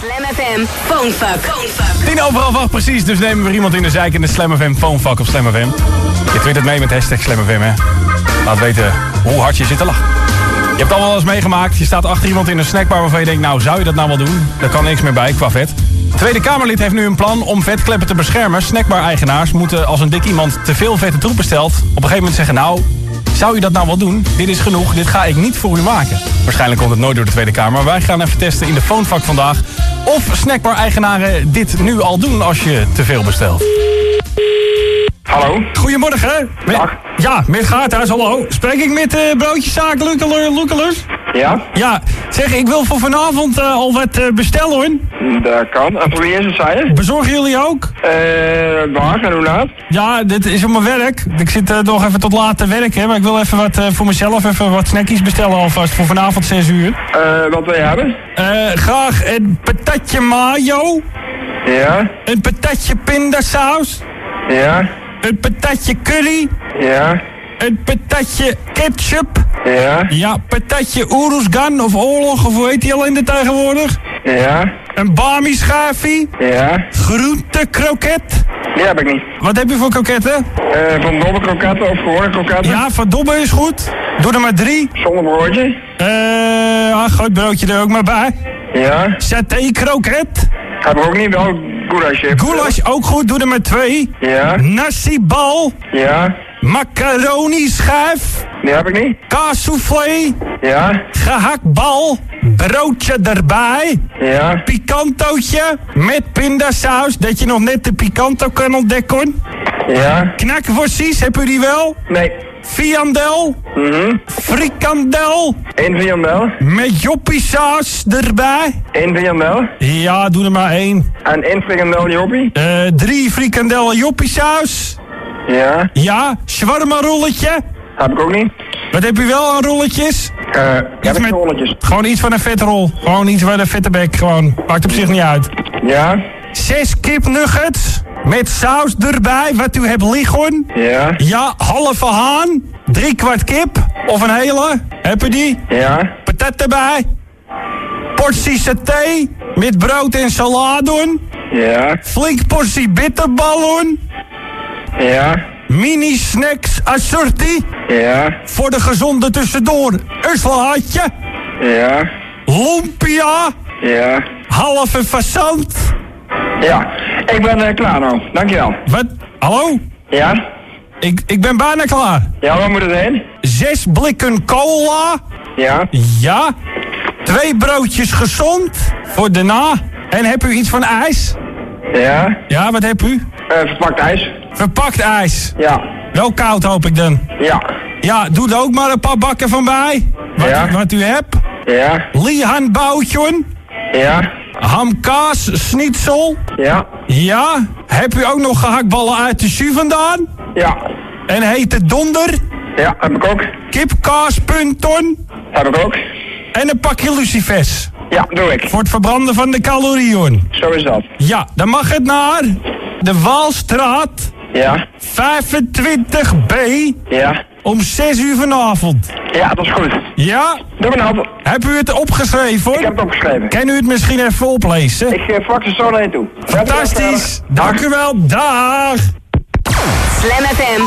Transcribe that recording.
Slam FM Phonefuck. Tien over half acht precies, dus nemen we iemand in de zijk in de Slam FM Phonefuck op Slam FM. Je twittert mee met hashtag Slam FM, hè. Laat weten hoe hard je zit te lachen. Je hebt allemaal wel eens meegemaakt. Je staat achter iemand in een snackbar waarvan je denkt... nou, zou je dat nou wel doen? Daar kan niks meer bij qua vet. Tweede Kamerlid heeft nu een plan om vetkleppen te beschermen. Snackbar-eigenaars moeten als een dik iemand te veel vette troep bestelt... op een gegeven moment zeggen... nou, zou u dat nou wel doen? Dit is genoeg, dit ga ik niet voor u maken. Waarschijnlijk komt het nooit door de Tweede Kamer. Maar wij gaan even testen in de phonefuck vandaag... of snackbar-eigenaren dit nu al doen als je te veel bestelt. Hallo? Goedemorgen. Met, Dag. ja, met Gaarthuis, hallo. Spreek ik met uh, broodjeszaak? Lukelus? Ja? Ja, zeg, ik wil voor vanavond eh, al wat eh, bestellen hoor. Dat kan. En voor wie is het, zei? Bezorgen jullie ook? Eh, waar en hoe laat? Ja, dit is op mijn werk. Ik zit nog even tot laat te werken, maar ik wil even wat voor mezelf, even wat snackies bestellen alvast voor vanavond 6 uur. Eh, wat wil je hebben? Eh, graag een patatje mayo, Ja? een patatje pindasaus, Ja? Een patatje curry, Ja? een patatje ketchup. Ja? Ja, patatje oeruzgan of oorlog, of hoe heet die al in de tegenwoordig? Ja? Een bami schaafie, Ja? groente kroket. Die heb ik niet. Wat heb je voor kroketten? Eh, van domme kroketten of gewone kroketten? Ja, van Dobbe is goed. Doe er maar drie. Zonder broodje? Eh, gooi het broodje er ook maar bij. Ja? Saté kroket. Heb ik ook niet wel goulash. Goulash ook goed, doe er maar twee. Ja? Nasi bal. Ja? Macaroni schijf. Die heb ik niet. Kaassoufflé. Ja? Gehaktbal. Broodje erbij. Ja? Picantootje met pindasaus, dat je nog net de picanto kan ontdekken. Ja? Knakworstjes, heb u die wel? Nee. Viandel, Mhm. frikandel, Eén viandel. met joppiesaus erbij. Eén viandel. Ja, doe er maar één. En één frikandel joppie. Eh, drie frikandellen joppiesaus. Ja? Ja, shawarma rolletje. Heb ik ook niet. Wat heb u wel aan rolletjes? Eh, heb ik met- rolletjes. Gewoon iets van een vetrol. Gewoon iets van een vette bek. Gewoon. Maakt op zich niet uit. Ja? Zes kipnuggets. Met saus erbij, wat u hebt liggen. Ja? Ja, halve haan. Drie kwart kip. Of een hele. Heb u die? Ja? Patat erbij. Portie saté. Met brood en salade. Ja? Flink portie bitterballen. Ja? Mini snacks assortie. Ja? Voor de gezonde tussendoor. Een slaatje. Ja? Lumpia. Ja? Halve fazant. Ja, ik ben eh, klaar nou. Dankjewel. Wat? Hallo? Ja? Ik, ik ben bijna klaar. Ja, waar moet het heen? Zes blikken cola. Ja? Ja. Twee broodjes gezond. Voor daarna. En heb u iets van ijs? Ja? Ja, wat heb u? Eh, verpakt ijs? Verpakt ijs. Ja. Wel koud hoop ik dan. Ja. Ja, doe er ook maar een paar bakken van bij. Wat, Ja. u, wat u hebt. Ja? Lihan boutje. Ja? Hamkaas schnitzel. Ja? Ja. Heb u ook nog gehaktballen uit de jus vandaan? Ja? En hete donder. Ja, heb ik ook. Kipkaaspunton. Heb ik ook. En een pakje lucifers. Ja, doe ik. Voor het verbranden van de calorieën. Zo is dat. Ja, dan mag het naar de Waalstraat Ja? 25B Ja? om 6 uur vanavond. Ja, dat is goed. Ja? Doe maar nou. Heb u het opgeschreven Ik heb het opgeschreven. Kan u het misschien even oplezen? Ik uh, fax het zo naar je toe. Fantastisch. Dank u wel. Dag. Slam FM